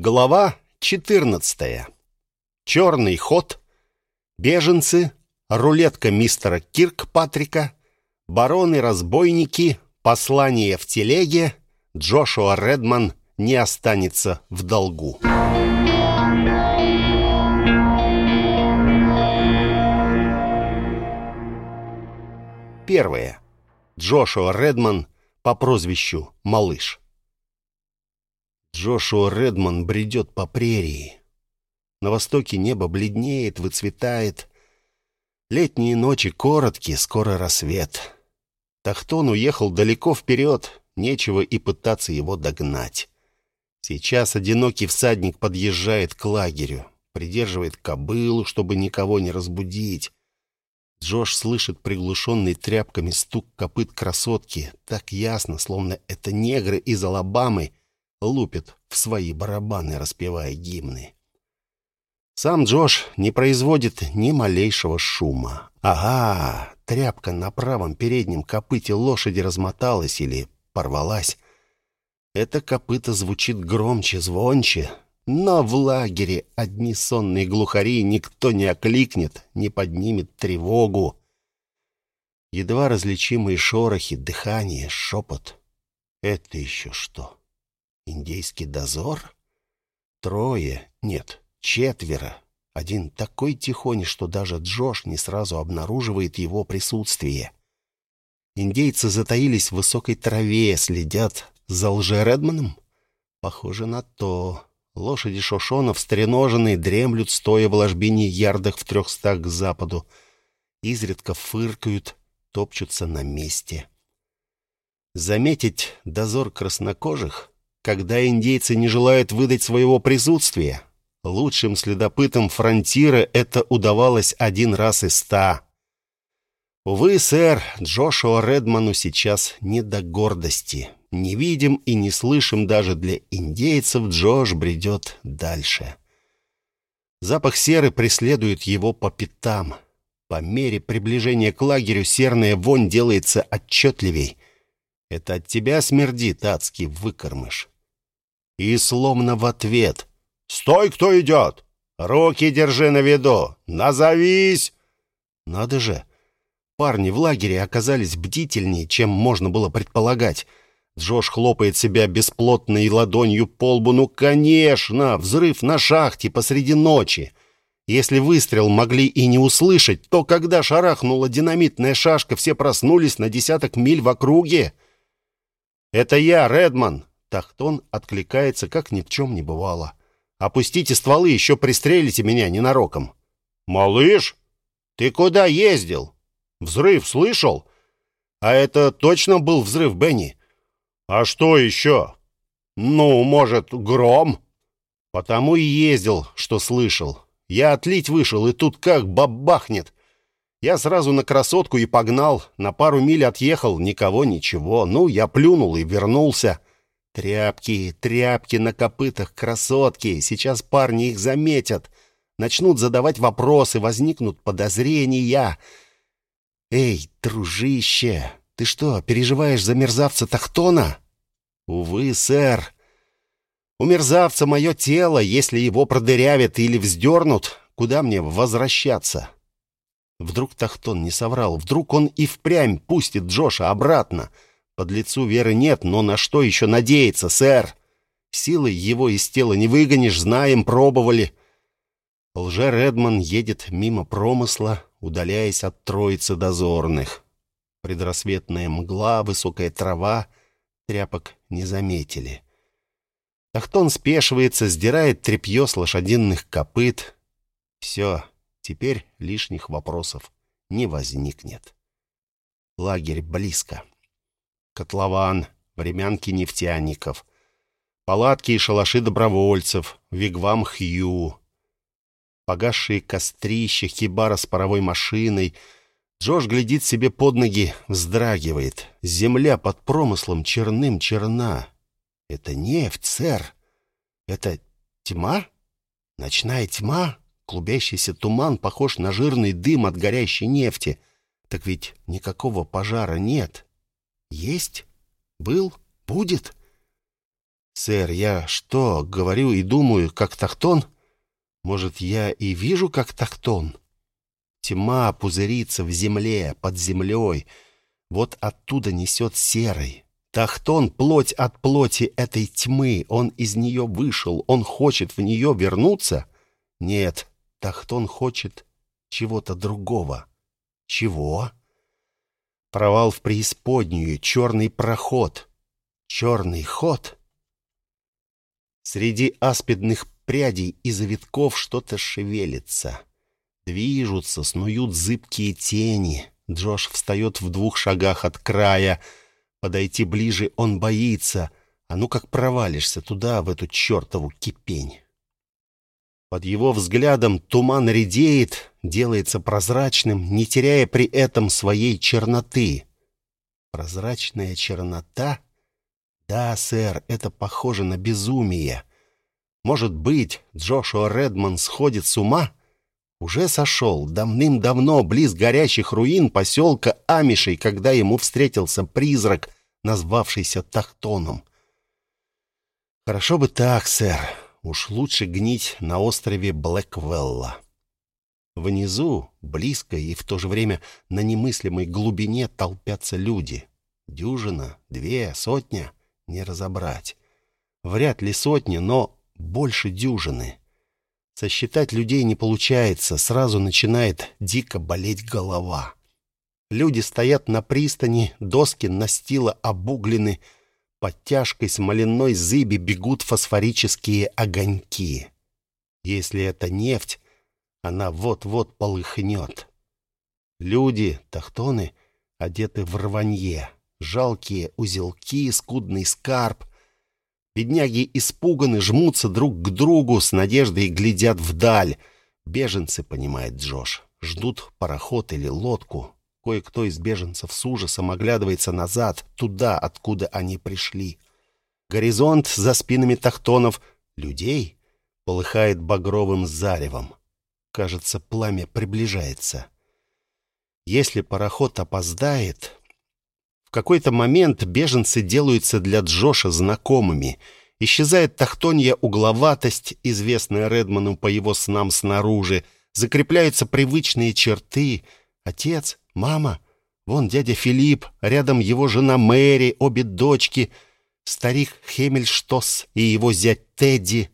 Глава 14. Черный ход. Беженцы. Рулетка мистера Киркпатрика. Бароны-разбойники. Послание в телеге. Джошуа Редман не останется в долгу. Первое. Джошуа Редман по прозвищу Малыш. Джошуа Редман бредет по прерии. На востоке небо бледнеет, выцветает. Летние ночи короткие, скоро рассвет. Тахтон уехал далеко вперед, нечего и пытаться его догнать. Сейчас одинокий всадник подъезжает к лагерю, придерживает кобылу, чтобы никого не разбудить. Джош слышит приглушенный тряпками стук копыт красотки, так ясно, словно это негры из Алабамы лупят в свои барабаны, распевая гимны. Сам Джош не производит ни малейшего шума. Ага, тряпка на правом переднем копыте лошади размоталась или порвалась. Это копыто звучит громче, звонче, но в лагере одни сонные глухари никто не окликнет, не поднимет тревогу. Едва различимые шорохи, дыхание, шепот. Это еще что? Индейский дозор? Трое, нет, четверо. Один такой тихоний, что даже Джош не сразу обнаруживает его присутствие. Индейцы затаились в высокой траве, следят за лжередманом? Похоже на то. Лошади шошонов, стреноженные, дремлют, стоя в ложбине ярдах в трехстах к западу. Изредка фыркают, топчутся на месте. Заметить дозор краснокожих когда индейцы не желают выдать своего присутствия. Лучшим следопытам фронтира это удавалось один раз из ста. Увы, сэр, Джошуа Редману сейчас не до гордости. Не видим и не слышим даже для индейцев, Джош бредет дальше. Запах серы преследует его по пятам. По мере приближения к лагерю серная вонь делается отчетливей. Это от тебя смердит адский выкормыш. И словно в ответ «Стой, кто идет! Руки держи на виду! Назовись!» Надо же! Парни в лагере оказались бдительнее, чем можно было предполагать. Джош хлопает себя бесплотной ладонью по лбу. «Ну, конечно! Взрыв на шахте посреди ночи!» Если выстрел могли и не услышать, то когда шарахнула динамитная шашка, все проснулись на десяток миль в округе. «Это я, Редман!» Тахтон откликается, как ни в чем не бывало. «Опустите стволы, еще пристрелите меня ненароком». «Малыш, ты куда ездил? Взрыв слышал?» «А это точно был взрыв, Бенни?» «А что еще?» «Ну, может, гром?» «Потому и ездил, что слышал. Я отлить вышел, и тут как бабахнет. Я сразу на красотку и погнал. На пару миль отъехал, никого, ничего. Ну, я плюнул и вернулся. Тряпки, тряпки на копытах, красотки. Сейчас парни их заметят. Начнут задавать вопросы, возникнут подозрения. Эй, дружище, ты что, переживаешь за мерзавца Тахтона? Увы, сэр. У мерзавца мое тело, если его продырявят или вздернут, куда мне возвращаться? Вдруг Тахтон не соврал, вдруг он и впрямь пустит Джоша обратно — под лицу веры нет, но на что еще надеяться, сэр? Силой его из тела не выгонишь, знаем, пробовали. Лже Редман едет мимо промысла, удаляясь от троицы дозорных. Предрассветная мгла, высокая трава, тряпок не заметили. Тахтон спешивается, сдирает тряпье с лошадиных копыт. Все, теперь лишних вопросов не возникнет. Лагерь близко котлован, времянки нефтяников, палатки и шалаши добровольцев, вигвам Хью, погасшие кострища, хибара с паровой машиной. Джош глядит себе под ноги, вздрагивает. Земля под промыслом черным черна. Это нефть, сэр. Это тьма? Ночная тьма? Клубящийся туман похож на жирный дым от горящей нефти. Так ведь никакого пожара нет. Есть? Был? Будет? «Сэр, я что, говорю и думаю, как Тахтон? Может, я и вижу, как Тахтон? Тьма пузырится в земле, под землей. Вот оттуда несет серой. Тахтон — плоть от плоти этой тьмы. Он из нее вышел. Он хочет в нее вернуться? Нет, Тахтон хочет чего-то другого. Чего? Провал в преисподнюю, черный проход. Черный ход — Среди аспидных прядей и завитков что-то шевелится. Движутся, снуют зыбкие тени. Джош встает в двух шагах от края. Подойти ближе он боится. А ну как провалишься туда, в эту чертову кипень. Под его взглядом туман редеет, делается прозрачным, не теряя при этом своей черноты. Прозрачная чернота да, сэр, это похоже на безумие. Может быть, Джошуа Редман сходит с ума? Уже сошел давным-давно близ горящих руин поселка Амишей, когда ему встретился призрак, назвавшийся Тахтоном. Хорошо бы так, сэр. Уж лучше гнить на острове Блэквелла. Внизу, близко и в то же время на немыслимой глубине толпятся люди. Дюжина, две, сотня — не разобрать. Вряд ли сотни, но больше дюжины. Сосчитать людей не получается, сразу начинает дико болеть голова. Люди стоят на пристани, доски настила обуглены, под тяжкой смоляной зыби бегут фосфорические огоньки. Если это нефть, она вот-вот полыхнет. Люди, тахтоны, одеты в рванье жалкие узелки, скудный скарб. Бедняги испуганы, жмутся друг к другу, с надеждой глядят вдаль. Беженцы, понимает Джош, ждут пароход или лодку. Кое-кто из беженцев с ужасом оглядывается назад, туда, откуда они пришли. Горизонт за спинами тахтонов людей полыхает багровым заревом. Кажется, пламя приближается. Если пароход опоздает, в какой-то момент беженцы делаются для Джоша знакомыми. Исчезает тахтонья угловатость, известная Редману по его снам снаружи. Закрепляются привычные черты. Отец, мама, вон дядя Филипп, рядом его жена Мэри, обе дочки, старик Хемельштос и его зять Тедди,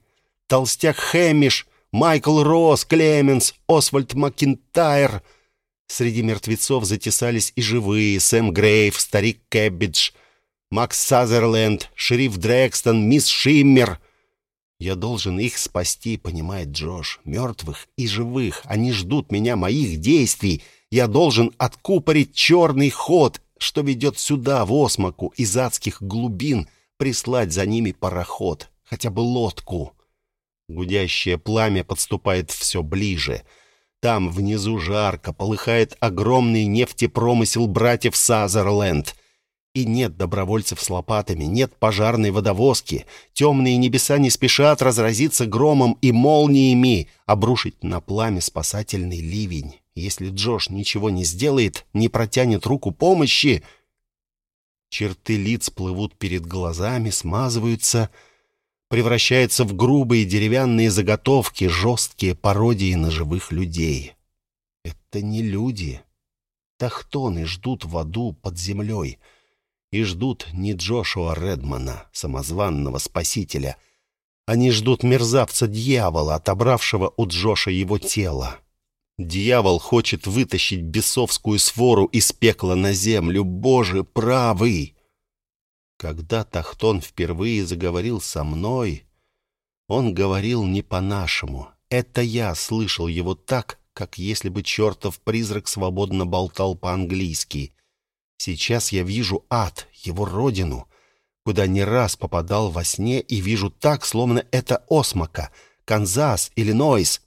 толстяк Хэмиш, Майкл Росс, Клеменс, Освальд Макинтайр — Среди мертвецов затесались и живые. Сэм Грейв, старик Кэббидж, Макс Сазерленд, шериф Дрекстон, мисс Шиммер. Я должен их спасти, понимает Джош. Мертвых и живых. Они ждут меня, моих действий. Я должен откупорить черный ход, что ведет сюда, в Осмаку, из адских глубин, прислать за ними пароход, хотя бы лодку. Гудящее пламя подступает все ближе — там внизу жарко, полыхает огромный нефтепромысел братьев Сазерленд. И нет добровольцев с лопатами, нет пожарной водовозки. Темные небеса не спешат разразиться громом и молниями, обрушить на пламя спасательный ливень. Если Джош ничего не сделает, не протянет руку помощи... Черты лиц плывут перед глазами, смазываются превращается в грубые деревянные заготовки, жесткие пародии на живых людей. Это не люди. Тахтоны ждут в аду под землей. И ждут не Джошуа Редмана, самозванного спасителя. Они ждут мерзавца-дьявола, отобравшего у Джоша его тело. Дьявол хочет вытащить бесовскую свору из пекла на землю. Боже, правый! Когда Тахтон впервые заговорил со мной, он говорил не по-нашему. Это я слышал его так, как если бы чертов призрак свободно болтал по-английски. Сейчас я вижу ад, его родину, куда не раз попадал во сне и вижу так, словно это Осмака, Канзас, Иллинойс,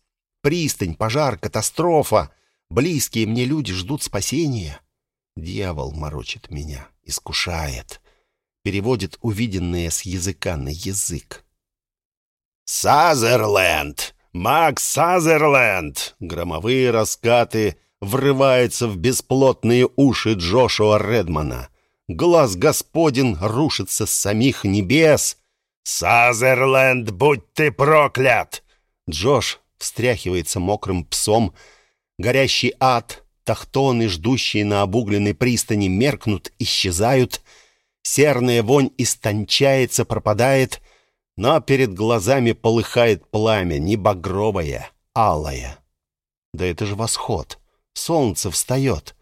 пристань, пожар, катастрофа. Близкие мне люди ждут спасения. Дьявол морочит меня, искушает переводит увиденное с языка на язык. «Сазерленд! Макс Сазерленд!» Громовые раскаты врываются в бесплотные уши Джошуа Редмана. Глаз Господен рушится с самих небес. «Сазерленд, будь ты проклят!» Джош встряхивается мокрым псом. Горящий ад, тахтоны, ждущие на обугленной пристани, меркнут, исчезают. Серная вонь истончается, пропадает, но перед глазами полыхает пламя, не багровое, алое. Да это же восход. Солнце встает.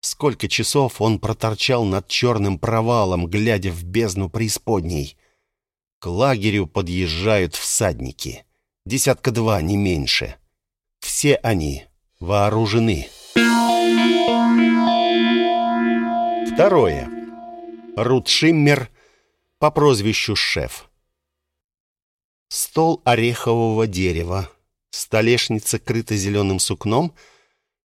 Сколько часов он проторчал над черным провалом, глядя в бездну преисподней. К лагерю подъезжают всадники. Десятка два, не меньше. Все они вооружены. Второе. Рут Шиммер по прозвищу Шеф. Стол орехового дерева. Столешница крыта зеленым сукном.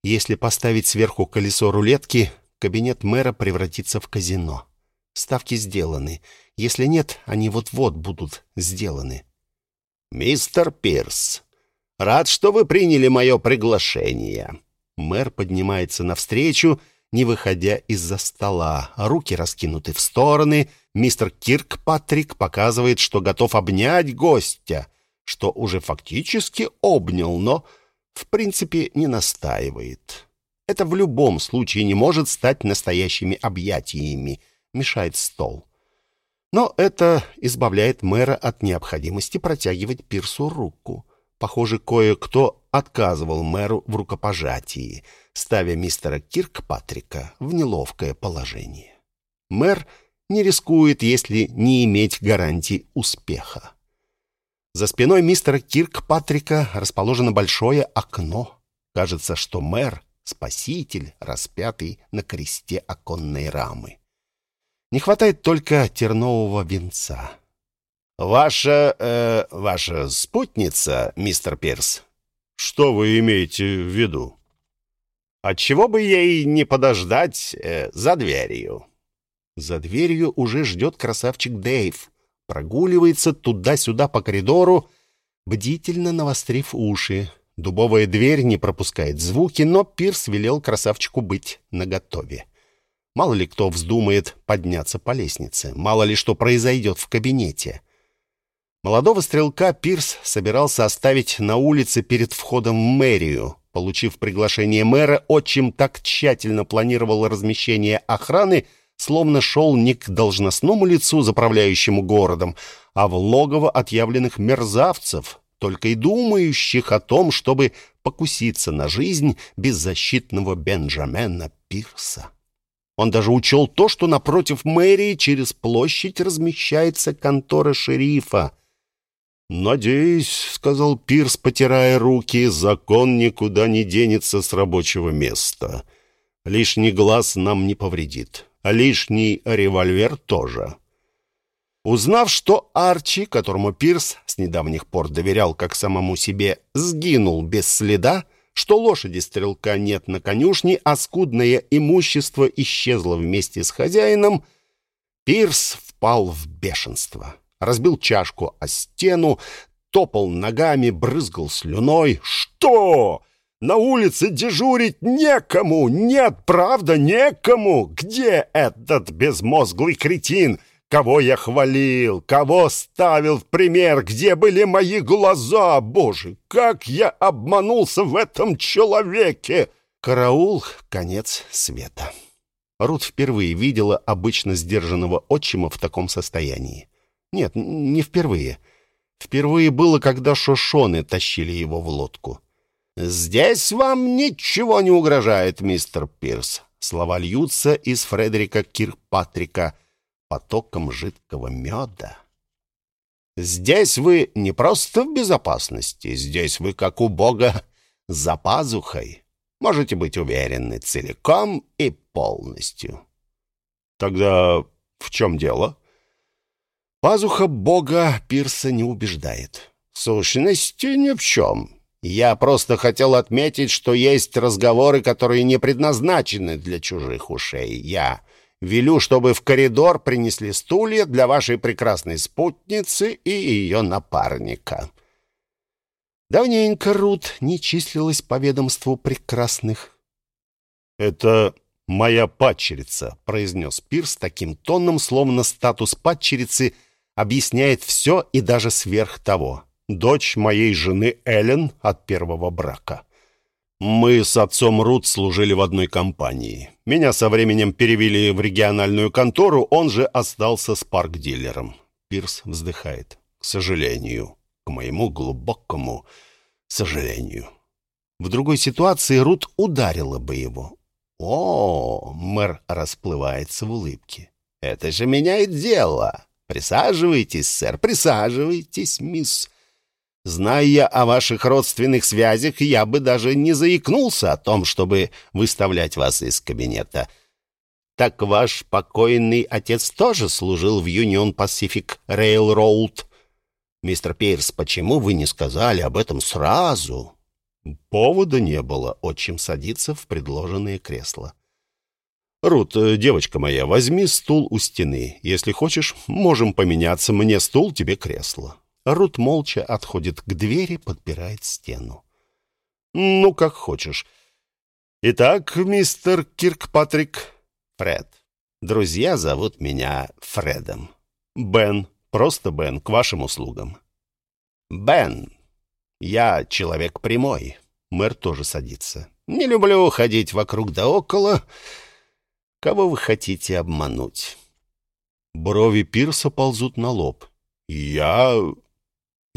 Если поставить сверху колесо рулетки, кабинет мэра превратится в казино. Ставки сделаны. Если нет, они вот-вот будут сделаны. «Мистер Пирс, рад, что вы приняли мое приглашение». Мэр поднимается навстречу, не выходя из-за стола. Руки раскинуты в стороны. Мистер Кирк Патрик показывает, что готов обнять гостя, что уже фактически обнял, но в принципе не настаивает. Это в любом случае не может стать настоящими объятиями, мешает стол. Но это избавляет мэра от необходимости протягивать Пирсу руку. Похоже, кое-кто отказывал мэру в рукопожатии, ставя мистера Киркпатрика в неловкое положение. Мэр не рискует, если не иметь гарантий успеха. За спиной мистера Киркпатрика расположено большое окно. Кажется, что мэр — спаситель, распятый на кресте оконной рамы. Не хватает только тернового венца. «Ваша... Э, ваша спутница, мистер Пирс?» «Что вы имеете в виду?» «Отчего бы ей не подождать э, за дверью?» За дверью уже ждет красавчик Дэйв. Прогуливается туда-сюда по коридору, бдительно навострив уши. Дубовая дверь не пропускает звуки, но Пирс велел красавчику быть наготове. Мало ли кто вздумает подняться по лестнице, мало ли что произойдет в кабинете. Молодого стрелка Пирс собирался оставить на улице перед входом в мэрию. Получив приглашение мэра, отчим так тщательно планировал размещение охраны, словно шел не к должностному лицу, заправляющему городом, а в логово отъявленных мерзавцев, только и думающих о том, чтобы покуситься на жизнь беззащитного Бенджамена Пирса. Он даже учел то, что напротив мэрии через площадь размещается контора шерифа. «Надеюсь», — сказал Пирс, потирая руки, — «закон никуда не денется с рабочего места. Лишний глаз нам не повредит, а лишний револьвер тоже». Узнав, что Арчи, которому Пирс с недавних пор доверял как самому себе, сгинул без следа, — что лошади стрелка нет на конюшне, а скудное имущество исчезло вместе с хозяином, Пирс впал в бешенство. Разбил чашку о стену, топал ногами, брызгал слюной. «Что? На улице дежурить некому! Нет, правда, некому! Где этот безмозглый кретин? Кого я хвалил, кого ставил в пример, где были мои глаза? Боже, как я обманулся в этом человеке! Караул — конец света. Рут впервые видела обычно сдержанного отчима в таком состоянии. Нет, не впервые. Впервые было, когда шошоны тащили его в лодку. «Здесь вам ничего не угрожает, мистер Пирс». Слова льются из Фредерика Киркпатрика — потоком жидкого меда. Здесь вы не просто в безопасности, здесь вы, как у Бога, за пазухой. Можете быть уверены целиком и полностью. Тогда в чем дело? Пазуха Бога Пирса не убеждает. Сущности, ни в чем. Я просто хотел отметить, что есть разговоры, которые не предназначены для чужих ушей. Я Велю, чтобы в коридор принесли стулья для вашей прекрасной спутницы и ее напарника». Давненько Рут не числилась по ведомству прекрасных. «Это моя падчерица», — произнес Пирс таким тоном, словно статус падчерицы объясняет все и даже сверх того. Дочь моей жены Эллен от первого брака. Мы с отцом Рут служили в одной компании. Меня со временем перевели в региональную контору, он же остался с парк-дилером. Пирс вздыхает. К сожалению, к моему глубокому сожалению. В другой ситуации Рут ударила бы его. О, мэр расплывается в улыбке. Это же меняет дело. Присаживайтесь, сэр, присаживайтесь, мисс. Зная о ваших родственных связях, я бы даже не заикнулся о том, чтобы выставлять вас из кабинета. Так ваш покойный отец тоже служил в Union Pacific Railroad. Мистер Пирс, почему вы не сказали об этом сразу? Повода не было, отчим садиться в предложенное кресло. «Рут, э, девочка моя, возьми стул у стены. Если хочешь, можем поменяться. Мне стул, тебе кресло». Рут молча отходит к двери, подпирает стену. «Ну, как хочешь. Итак, мистер Киркпатрик...» «Фред. Друзья зовут меня Фредом. Бен. Просто Бен, к вашим услугам». «Бен. Я человек прямой». Мэр тоже садится. «Не люблю ходить вокруг да около. Кого вы хотите обмануть?» Брови Пирса ползут на лоб. «Я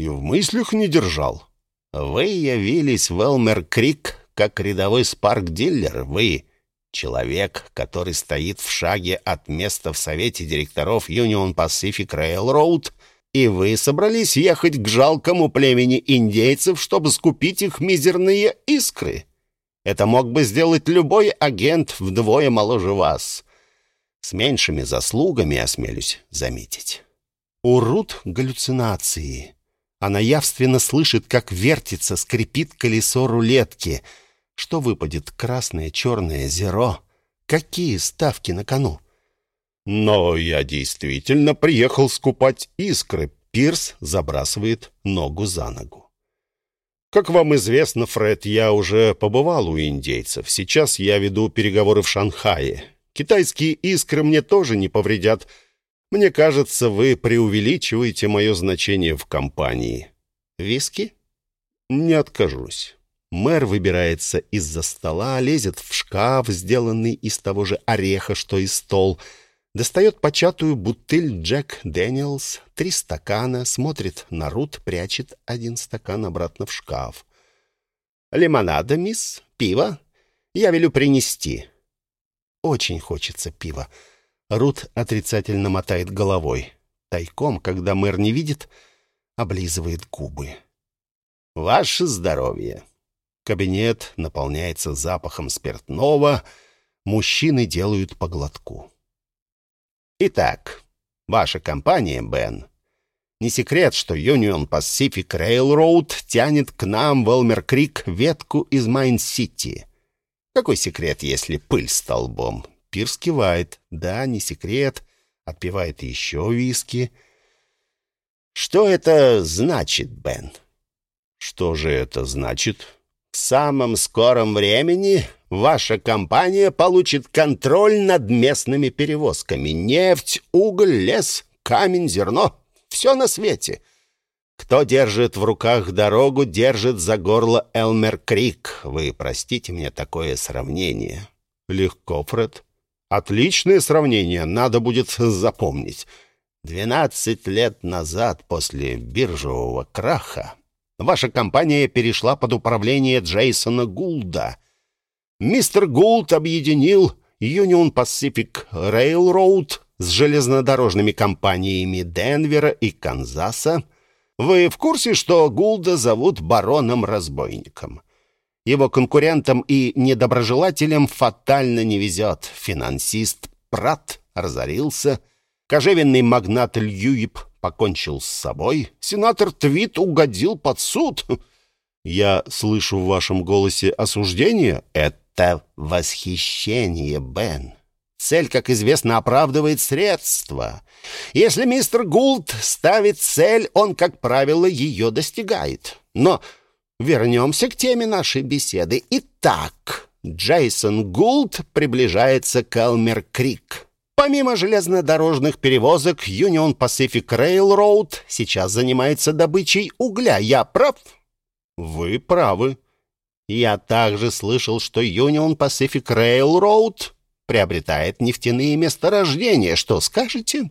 и в мыслях не держал». «Вы явились в Элмер-Крик как рядовой спарк-диллер. Вы — человек, который стоит в шаге от места в совете директоров Union Pacific Railroad, и вы собрались ехать к жалкому племени индейцев, чтобы скупить их мизерные искры. Это мог бы сделать любой агент вдвое моложе вас. С меньшими заслугами, осмелюсь заметить. У Рут галлюцинации. Она явственно слышит, как вертится, скрипит колесо рулетки. Что выпадет? Красное, черное, зеро? Какие ставки на кону? Но я действительно приехал скупать искры. Пирс забрасывает ногу за ногу. Как вам известно, Фред, я уже побывал у индейцев. Сейчас я веду переговоры в Шанхае. Китайские искры мне тоже не повредят. Мне кажется, вы преувеличиваете мое значение в компании. Виски? Не откажусь. Мэр выбирается из-за стола, лезет в шкаф, сделанный из того же ореха, что и стол, достает початую бутыль Джек Дэниелс, три стакана, смотрит на Рут, прячет один стакан обратно в шкаф. «Лимонада, мисс? Пиво? Я велю принести». Очень хочется пива. Рут отрицательно мотает головой. Тайком, когда мэр не видит, облизывает губы. «Ваше здоровье!» Кабинет наполняется запахом спиртного. Мужчины делают поглотку. «Итак, ваша компания, Бен, не секрет, что Union Pacific Railroad тянет к нам в Элмер-Крик ветку из Майн-Сити. Какой секрет, если пыль столбом? Пирс кивает. Да, не секрет. Отпивает еще виски. Что это значит, Бен? Что же это значит? В самом скором времени ваша компания получит контроль над местными перевозками. Нефть, уголь, лес, камень, зерно все на свете. Кто держит в руках дорогу, держит за горло Элмер Крик. Вы простите мне такое сравнение. Легко, Фред. Отличное сравнение, надо будет запомнить. Двенадцать лет назад, после биржевого краха, ваша компания перешла под управление Джейсона Гулда. Мистер Гулд объединил Union Pacific Railroad с железнодорожными компаниями Денвера и Канзаса. Вы в курсе, что Гулда зовут бароном-разбойником? Его конкурентам и недоброжелателям фатально не везет. Финансист Прат разорился, кожевенный магнат Льюип покончил с собой, сенатор Твит угодил под суд. Я слышу в вашем голосе осуждение. Это восхищение, Бен. Цель, как известно, оправдывает средства. Если мистер Гулд ставит цель, он, как правило, ее достигает. Но вернемся к теме нашей беседы. Итак, Джейсон Гулд приближается к Элмер-Крик. Помимо железнодорожных перевозок, Union Pacific Railroad сейчас занимается добычей угля. Я прав? Вы правы. Я также слышал, что Union Pacific Railroad приобретает нефтяные месторождения. Что скажете?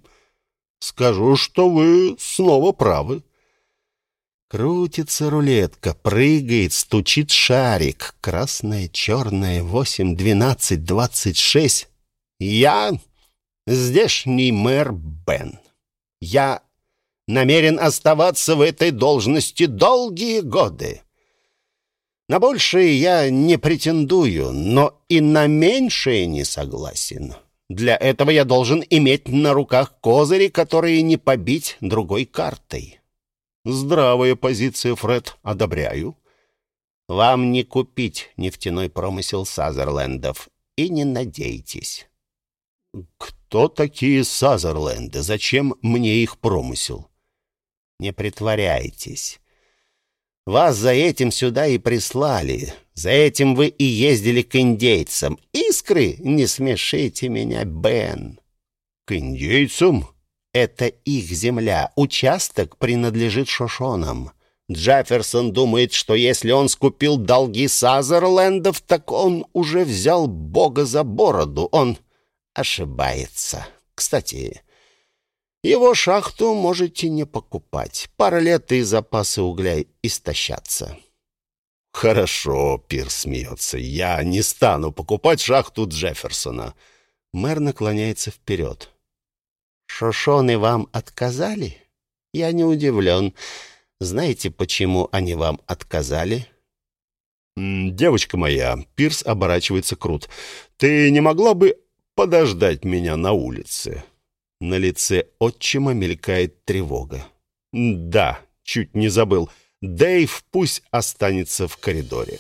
Скажу, что вы снова правы. Крутится рулетка, прыгает, стучит шарик. Красное, черное, восемь, двенадцать, двадцать шесть. Я здешний мэр Бен. Я намерен оставаться в этой должности долгие годы. На большее я не претендую, но и на меньшее не согласен. Для этого я должен иметь на руках козыри, которые не побить другой картой. Здравая позиция, Фред, одобряю. Вам не купить нефтяной промысел Сазерлендов, и не надейтесь. Кто такие Сазерленды? Зачем мне их промысел? Не притворяйтесь. Вас за этим сюда и прислали. За этим вы и ездили к индейцам. Искры, не смешите меня, Бен. К индейцам? Это их земля. Участок принадлежит Шошонам. Джефферсон думает, что если он скупил долги Сазерлендов, так он уже взял Бога за бороду. Он ошибается. Кстати, его шахту можете не покупать. Пара лет и запасы угля истощатся. Хорошо, Пирс смеется. Я не стану покупать шахту Джефферсона. Мэр наклоняется вперед. Шошоны вам отказали? Я не удивлен. Знаете, почему они вам отказали? «Девочка моя», — Пирс оборачивается крут, — «ты не могла бы подождать меня на улице?» На лице отчима мелькает тревога. «Да, чуть не забыл. Дэйв пусть останется в коридоре».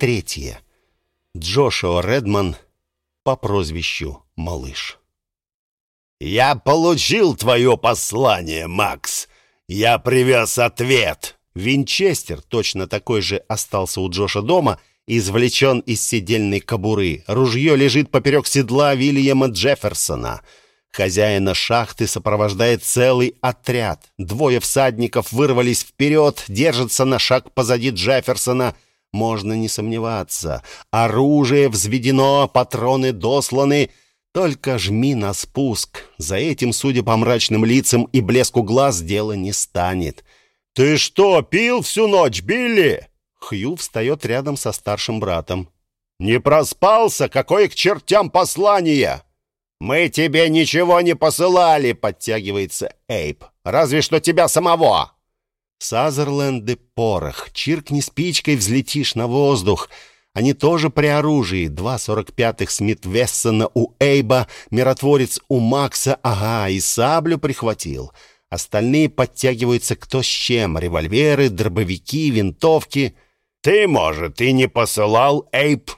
Третье. Джошуа Редман по прозвищу Малыш. «Я получил твое послание, Макс. Я привез ответ». Винчестер, точно такой же, остался у Джоша дома — извлечен из седельной кобуры. Ружье лежит поперек седла Вильяма Джефферсона. Хозяина шахты сопровождает целый отряд. Двое всадников вырвались вперед, держатся на шаг позади Джефферсона. Можно не сомневаться. Оружие взведено, патроны досланы. Только жми на спуск. За этим, судя по мрачным лицам и блеску глаз, дело не станет. «Ты что, пил всю ночь, Билли?» Хью встает рядом со старшим братом. «Не проспался? Какое к чертям послание?» «Мы тебе ничего не посылали», — подтягивается Эйп. «Разве что тебя самого». Сазерленды порох. Чиркни спичкой, взлетишь на воздух. Они тоже при оружии. Два сорок пятых Смит Вессона у Эйба, миротворец у Макса, ага, и саблю прихватил. Остальные подтягиваются кто с чем. Револьверы, дробовики, винтовки. Ты, может, и не посылал, Эйп.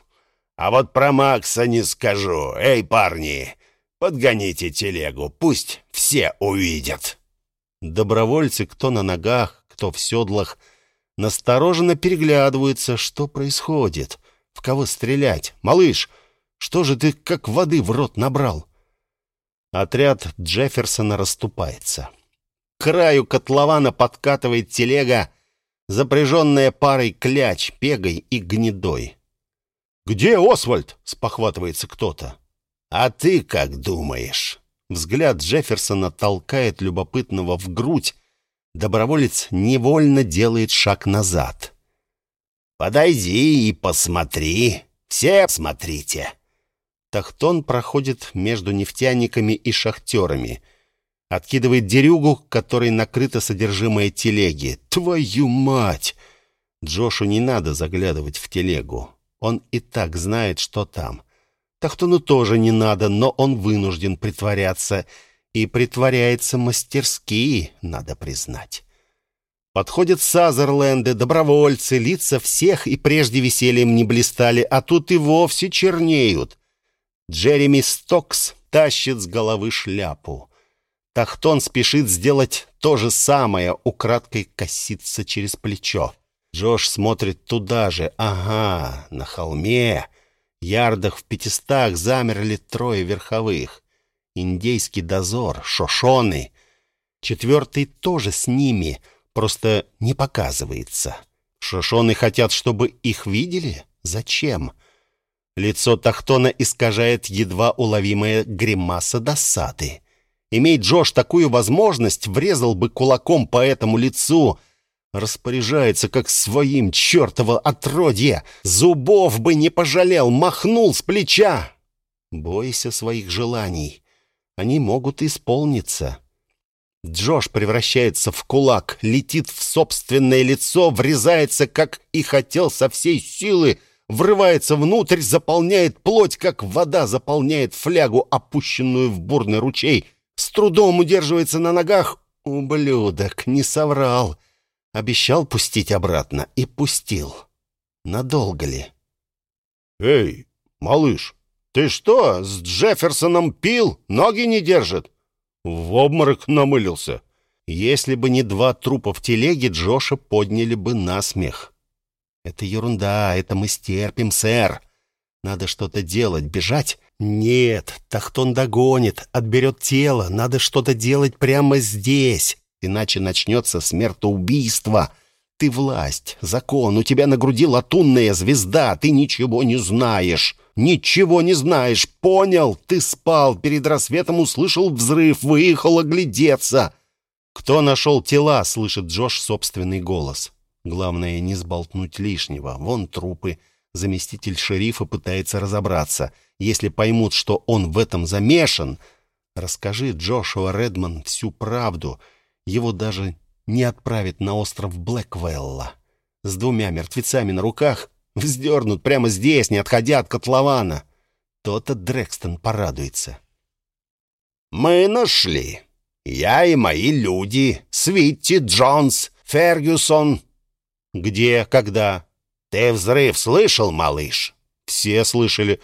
А вот про Макса не скажу. Эй, парни, подгоните телегу, пусть все увидят. Добровольцы, кто на ногах, кто в седлах, настороженно переглядываются, что происходит, в кого стрелять. Малыш, что же ты как воды в рот набрал? Отряд Джефферсона расступается. К краю котлована подкатывает телега, запряженная парой кляч, пегой и гнедой. «Где Освальд?» — спохватывается кто-то. «А ты как думаешь?» Взгляд Джефферсона толкает любопытного в грудь. Доброволец невольно делает шаг назад. «Подойди и посмотри. Все смотрите». Тахтон проходит между нефтяниками и шахтерами — Откидывает дерюгу, которой накрыто содержимое телеги. Твою мать! Джошу не надо заглядывать в телегу. Он и так знает, что там. Тахтону тоже не надо, но он вынужден притворяться. И притворяется мастерски, надо признать. Подходят Сазерленды, добровольцы, лица всех и прежде весельем не блистали, а тут и вовсе чернеют. Джереми Стокс тащит с головы шляпу. Тахтон спешит сделать то же самое, украдкой косится через плечо. Джош смотрит туда же. Ага, на холме. Ярдах в пятистах замерли трое верховых. Индейский дозор, шошоны. Четвертый тоже с ними, просто не показывается. Шошоны хотят, чтобы их видели? Зачем? Лицо Тахтона искажает едва уловимая гримаса досады. Имей Джош такую возможность, врезал бы кулаком по этому лицу. Распоряжается, как своим чертово отродье. Зубов бы не пожалел, махнул с плеча. Бойся своих желаний. Они могут исполниться. Джош превращается в кулак, летит в собственное лицо, врезается, как и хотел, со всей силы, врывается внутрь, заполняет плоть, как вода заполняет флягу, опущенную в бурный ручей, с трудом удерживается на ногах. Ублюдок, не соврал. Обещал пустить обратно и пустил. Надолго ли? «Эй, малыш, ты что, с Джефферсоном пил? Ноги не держит?» В обморок намылился. Если бы не два трупа в телеге, Джоша подняли бы на смех. «Это ерунда, это мы стерпим, сэр. Надо что-то делать, бежать? Нет, Тахтон догонит, отберет тело. Надо что-то делать прямо здесь, иначе начнется смертоубийство. Ты власть, закон, у тебя на груди латунная звезда, ты ничего не знаешь». «Ничего не знаешь, понял? Ты спал, перед рассветом услышал взрыв, выехал оглядеться». «Кто нашел тела?» — слышит Джош собственный голос. Главное, не сболтнуть лишнего. Вон трупы. Заместитель шерифа пытается разобраться. Если поймут, что он в этом замешан, расскажи Джошуа Редман всю правду. Его даже не отправят на остров Блэквелла. С двумя мертвецами на руках Вздернут прямо здесь, не отходя от котлована. То-то Дрекстон порадуется. «Мы нашли. Я и мои люди. Свитти, Джонс, Фергюсон». «Где? Когда?» «Ты взрыв слышал, малыш?» «Все слышали.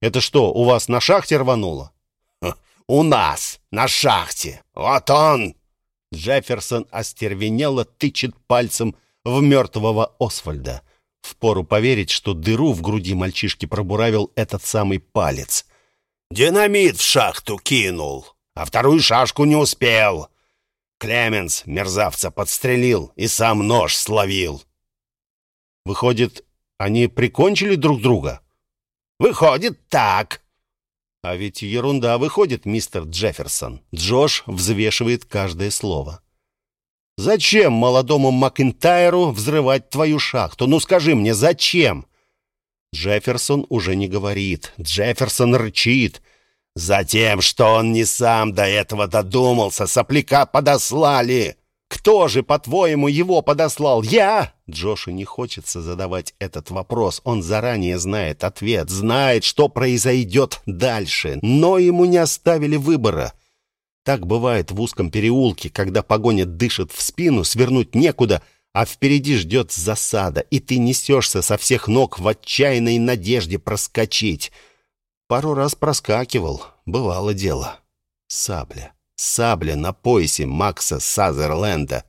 Это что, у вас на шахте рвануло?» «У нас, на шахте. Вот он!» Джефферсон остервенело тычет пальцем в мертвого Освальда. Впору поверить, что дыру в груди мальчишки пробуравил этот самый палец. «Динамит в шахту кинул, а вторую шашку не успел. Клеменс мерзавца подстрелил и сам нож словил». «Выходит, они прикончили друг друга?» «Выходит, так». «А ведь ерунда выходит, мистер Джефферсон». Джош взвешивает каждое слово. Зачем молодому Макинтайру взрывать твою шахту? Ну скажи мне, зачем? Джефферсон уже не говорит. Джефферсон рычит. Затем, что он не сам до этого додумался, сопляка подослали. Кто же, по-твоему, его подослал? Я? Джошу не хочется задавать этот вопрос. Он заранее знает ответ, знает, что произойдет дальше. Но ему не оставили выбора. Так бывает в узком переулке, когда погоня дышит в спину, свернуть некуда, а впереди ждет засада, и ты несешься со всех ног в отчаянной надежде проскочить. Пару раз проскакивал, бывало дело. Сабля, сабля на поясе Макса Сазерленда.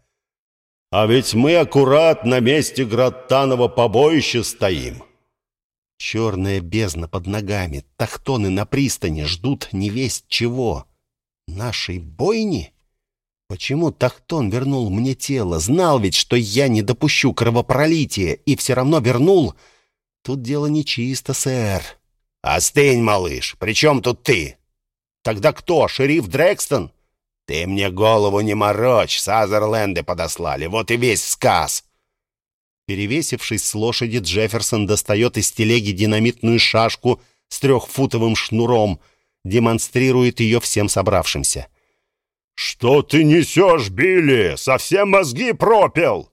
А ведь мы аккурат на месте Граттанова побоища стоим. Черная бездна под ногами, тахтоны на пристани ждут невесть чего нашей бойни? Почему Тахтон вернул мне тело? Знал ведь, что я не допущу кровопролития, и все равно вернул. Тут дело нечисто, сэр. Остынь, малыш. При чем тут ты? Тогда кто? Шериф Дрекстон? Ты мне голову не морочь. Сазерленды подослали. Вот и весь сказ. Перевесившись с лошади, Джефферсон достает из телеги динамитную шашку с трехфутовым шнуром — демонстрирует ее всем собравшимся. «Что ты несешь, Билли? Совсем мозги пропил!»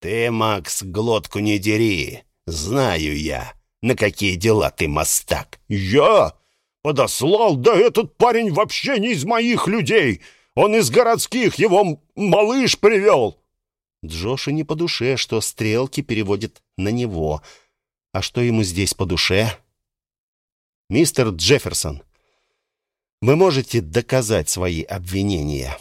«Ты, Макс, глотку не дери. Знаю я, на какие дела ты мастак». «Я? Подослал? Да этот парень вообще не из моих людей. Он из городских, его малыш привел». Джоша не по душе, что стрелки переводят на него. А что ему здесь по душе? «Мистер Джефферсон, вы можете доказать свои обвинения?»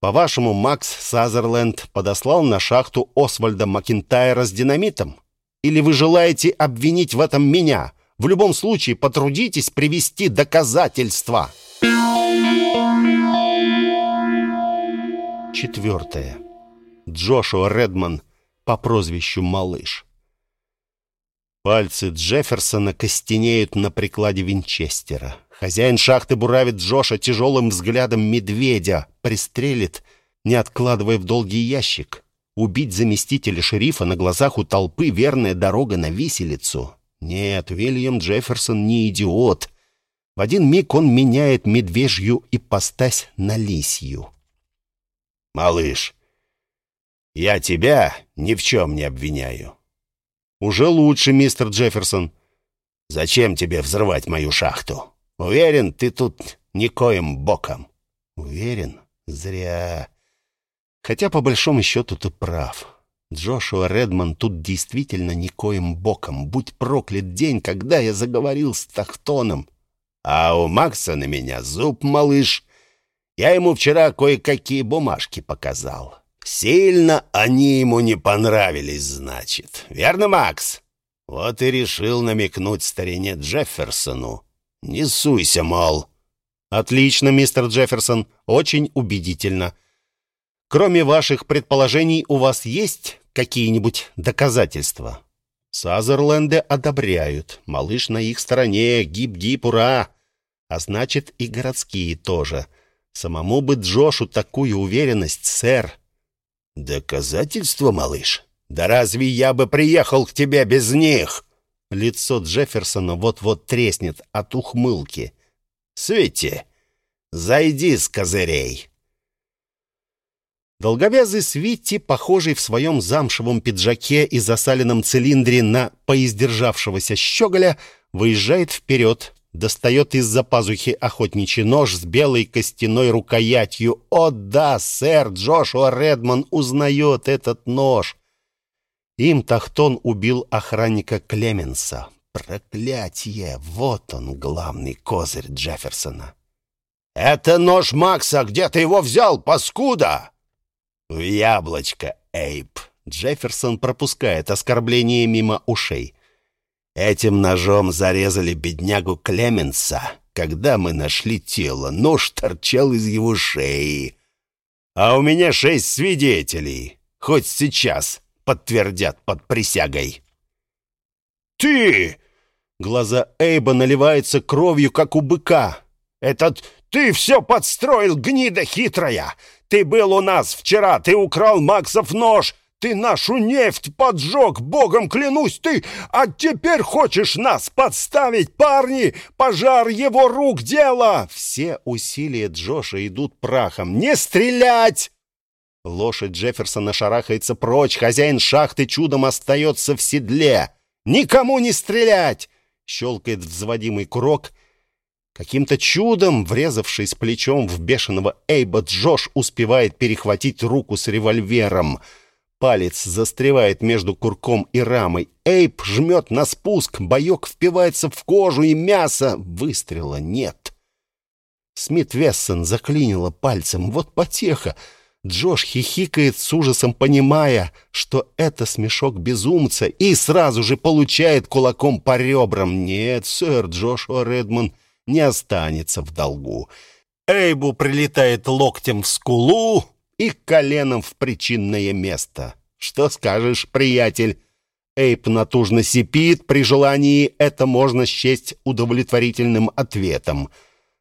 По-вашему, Макс Сазерленд подослал на шахту Освальда Макинтайра с динамитом? Или вы желаете обвинить в этом меня? В любом случае, потрудитесь привести доказательства. Четвертое. Джошуа Редман по прозвищу Малыш. Пальцы Джефферсона костенеют на прикладе Винчестера. Хозяин шахты буравит Джоша тяжелым взглядом медведя, пристрелит, не откладывая в долгий ящик. Убить заместителя шерифа на глазах у толпы — верная дорога на виселицу. Нет, Уильям Джефферсон не идиот. В один миг он меняет медвежью ипостась на лисью. «Малыш, я тебя ни в чем не обвиняю». «Уже лучше, мистер Джефферсон». «Зачем тебе взрывать мою шахту?» Уверен, ты тут никоим боком. Уверен? Зря. Хотя, по большому счету, ты прав. Джошуа Редман тут действительно никоим боком. Будь проклят день, когда я заговорил с Тахтоном. А у Макса на меня зуб, малыш. Я ему вчера кое-какие бумажки показал. Сильно они ему не понравились, значит. Верно, Макс? Вот и решил намекнуть старине Джефферсону, «Не суйся, мол». «Отлично, мистер Джефферсон, очень убедительно. Кроме ваших предположений, у вас есть какие-нибудь доказательства?» Сазерленды одобряют. Малыш на их стороне. Гип-гип, ура! А значит, и городские тоже. Самому бы Джошу такую уверенность, сэр. Доказательства, малыш? Да разве я бы приехал к тебе без них? Лицо Джефферсона вот-вот треснет от ухмылки. «Свети, зайди с козырей!» Долговязый Свитти, похожий в своем замшевом пиджаке и засаленном цилиндре на поиздержавшегося щеголя, выезжает вперед, достает из-за пазухи охотничий нож с белой костяной рукоятью. О да, сэр Джошуа Редман узнает этот нож. Им Тахтон убил охранника Клеменса. Проклятие! Вот он, главный козырь Джефферсона. «Это нож Макса! Где ты его взял, паскуда?» «В яблочко, Эйп!» Джефферсон пропускает оскорбление мимо ушей. «Этим ножом зарезали беднягу Клеменса, когда мы нашли тело. Нож торчал из его шеи. А у меня шесть свидетелей. Хоть сейчас подтвердят под присягой. «Ты!» Глаза Эйба наливаются кровью, как у быка. «Этот ты все подстроил, гнида хитрая! Ты был у нас вчера, ты украл Максов нож, ты нашу нефть поджег, богом клянусь ты, а теперь хочешь нас подставить, парни! Пожар его рук дело!» Все усилия Джоша идут прахом. «Не стрелять!» Лошадь Джефферсона шарахается прочь, хозяин шахты чудом остается в седле. «Никому не стрелять!» — щелкает взводимый курок. Каким-то чудом, врезавшись плечом в бешеного Эйба, Джош успевает перехватить руку с револьвером. Палец застревает между курком и рамой. Эйб жмет на спуск, боек впивается в кожу и мясо. Выстрела нет. Смит Вессон заклинило пальцем. Вот потеха. Джош хихикает с ужасом, понимая, что это смешок безумца, и сразу же получает кулаком по ребрам. Нет, сэр Джошуа Редман не останется в долгу. Эйбу прилетает локтем в скулу и коленом в причинное место. Что скажешь, приятель? Эйб натужно сипит, при желании это можно счесть удовлетворительным ответом.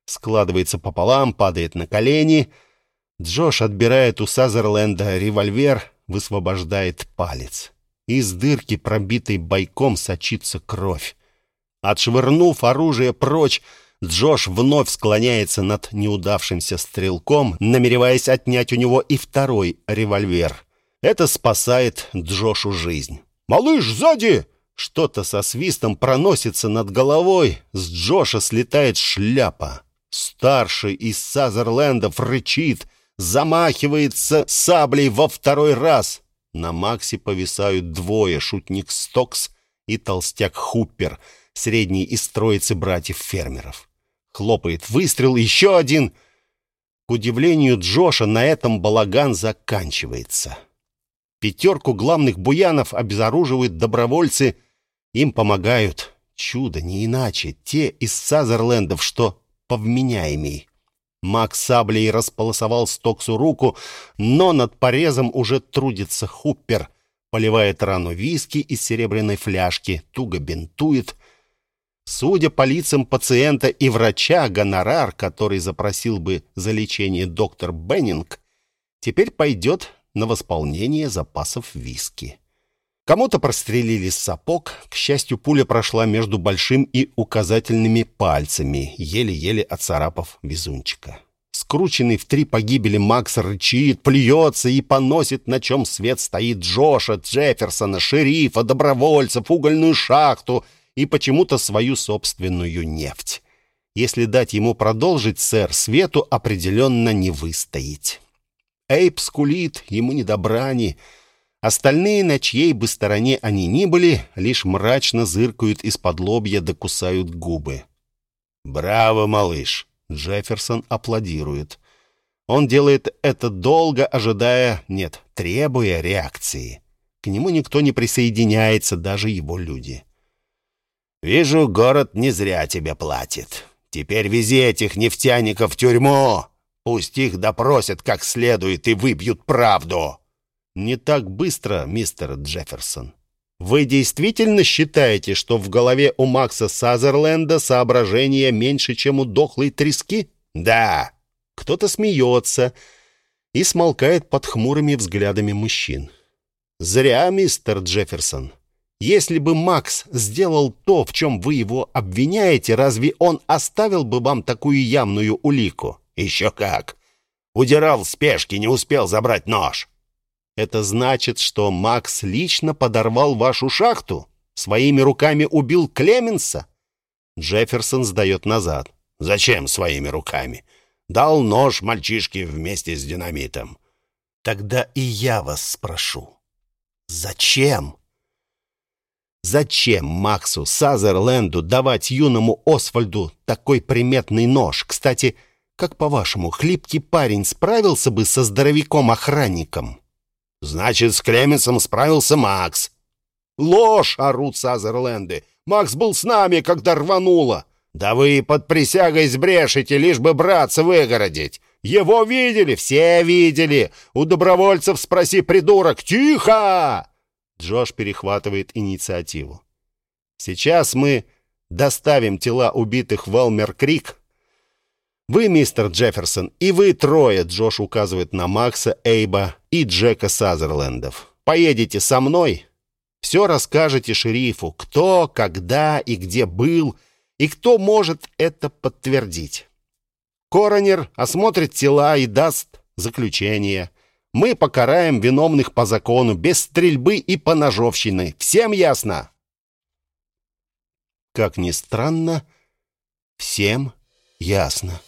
Складывается пополам, падает на колени — Джош отбирает у Сазерленда револьвер, высвобождает палец. Из дырки, пробитой бойком, сочится кровь. Отшвырнув оружие прочь, Джош вновь склоняется над неудавшимся стрелком, намереваясь отнять у него и второй револьвер. Это спасает Джошу жизнь. «Малыш, сзади!» Что-то со свистом проносится над головой. С Джоша слетает шляпа. Старший из Сазерлендов рычит — замахивается саблей во второй раз. На Максе повисают двое, шутник Стокс и толстяк Хуппер, средний из троицы братьев-фермеров. Хлопает выстрел, еще один. К удивлению Джоша, на этом балаган заканчивается. Пятерку главных буянов обезоруживают добровольцы, им помогают. Чудо, не иначе, те из Сазерлендов, что повменяемей. Макс саблей располосовал Стоксу руку, но над порезом уже трудится Хуппер. Поливает рану виски из серебряной фляжки, туго бинтует. Судя по лицам пациента и врача, гонорар, который запросил бы за лечение доктор Беннинг, теперь пойдет на восполнение запасов виски. Кому-то прострелили сапог. К счастью, пуля прошла между большим и указательными пальцами, еле-еле отцарапав везунчика. Скрученный в три погибели Макс рычит, плюется и поносит, на чем свет стоит Джоша, Джефферсона, шерифа, добровольцев, угольную шахту и почему-то свою собственную нефть. Если дать ему продолжить, сэр, свету определенно не выстоять. Эйп скулит, ему не до брани. Остальные, на чьей бы стороне они ни были, лишь мрачно зыркают из-под лобья да кусают губы. «Браво, малыш!» Джефферсон аплодирует. Он делает это долго, ожидая, нет, требуя реакции. К нему никто не присоединяется, даже его люди. «Вижу, город не зря тебе платит. Теперь вези этих нефтяников в тюрьму!» Пусть их допросят как следует и выбьют правду. Не так быстро, мистер Джефферсон. Вы действительно считаете, что в голове у Макса Сазерленда соображения меньше, чем у дохлой трески? Да. Кто-то смеется и смолкает под хмурыми взглядами мужчин. Зря, мистер Джефферсон. Если бы Макс сделал то, в чем вы его обвиняете, разве он оставил бы вам такую ямную улику? «Еще как! Удирал в спешке, не успел забрать нож!» «Это значит, что Макс лично подорвал вашу шахту? Своими руками убил Клеменса?» Джефферсон сдает назад. «Зачем своими руками? Дал нож мальчишке вместе с динамитом». «Тогда и я вас спрошу. Зачем?» Зачем Максу Сазерленду давать юному Освальду такой приметный нож? Кстати, как по-вашему, хлипкий парень справился бы со здоровяком-охранником? Значит, с Клеменсом справился Макс. Ложь, орут Сазерленды. Макс был с нами, когда рвануло. Да вы под присягой сбрешете, лишь бы братца выгородить. Его видели, все видели. У добровольцев спроси, придурок. Тихо! Джош перехватывает инициативу. Сейчас мы доставим тела убитых в Элмер-Крик, вы, мистер Джефферсон, и вы трое, Джош указывает на Макса, Эйба и Джека Сазерлендов. Поедете со мной, все расскажете шерифу, кто, когда и где был, и кто может это подтвердить. Коронер осмотрит тела и даст заключение. Мы покараем виновных по закону, без стрельбы и поножовщины. Всем ясно? Как ни странно, всем ясно.